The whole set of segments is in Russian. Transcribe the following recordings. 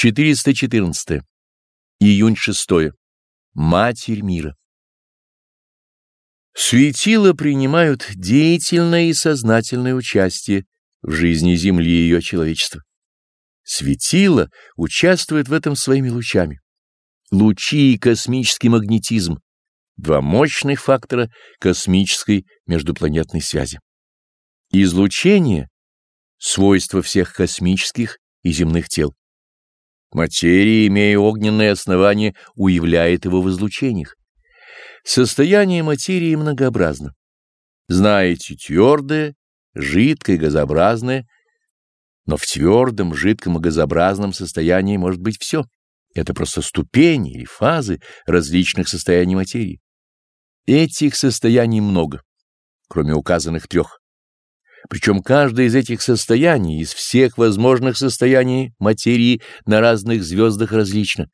414. Июнь 6. Матерь мира. Светила принимают деятельное и сознательное участие в жизни Земли и ее человечества. Светило участвует в этом своими лучами. Лучи и космический магнетизм — два мощных фактора космической междупланетной связи. Излучение — свойство всех космических и земных тел. Материя, имея огненное основание, уявляет его в излучениях. Состояние материи многообразно. Знаете, твердое, жидкое, газообразное, но в твердом, жидком и газообразном состоянии может быть все. Это просто ступени или фазы различных состояний материи. Этих состояний много, кроме указанных трех. Причем каждое из этих состояний, из всех возможных состояний материи на разных звездах различно,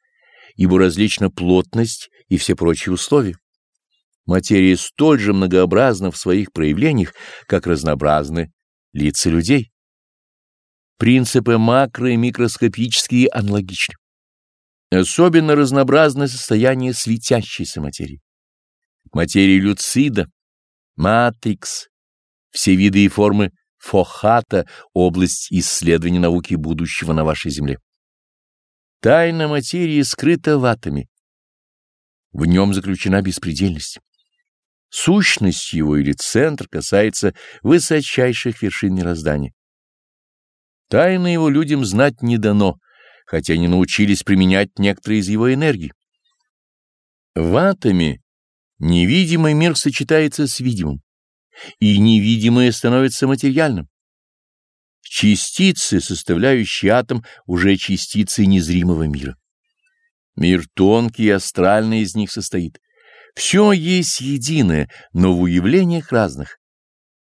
ибо различна плотность и все прочие условия. Материя столь же многообразна в своих проявлениях, как разнообразны лица людей. Принципы макро- и микроскопические аналогичны. Особенно разнообразны состояния светящейся материи. Материя люцида, матрикс, все виды и формы Фохата — область исследования науки будущего на вашей земле. Тайна материи скрыта в атоме. В нем заключена беспредельность. Сущность его или центр касается высочайших вершин мироздания. Тайны его людям знать не дано, хотя они научились применять некоторые из его энергий. В атоме невидимый мир сочетается с видимым и невидимое становится материальным. Частицы, составляющие атом, уже частицы незримого мира. Мир тонкий и астральный из них состоит. Все есть единое, но в уявлениях разных.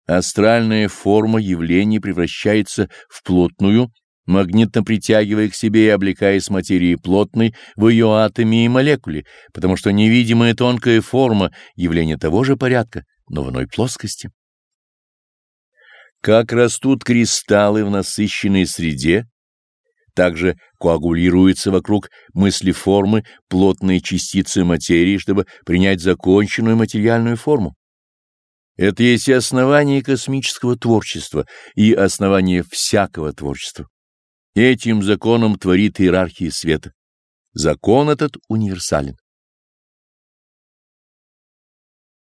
Астральная форма явления превращается в плотную, магнитно притягивая к себе и облекая с материи плотной в ее атоме и молекуле, потому что невидимая тонкая форма явления того же порядка, но в иной плоскости. Как растут кристаллы в насыщенной среде, также коагулируются вокруг мысли формы плотные частицы материи, чтобы принять законченную материальную форму. Это есть и основание космического творчества, и основание всякого творчества. Этим законом творит иерархия света. Закон этот универсален.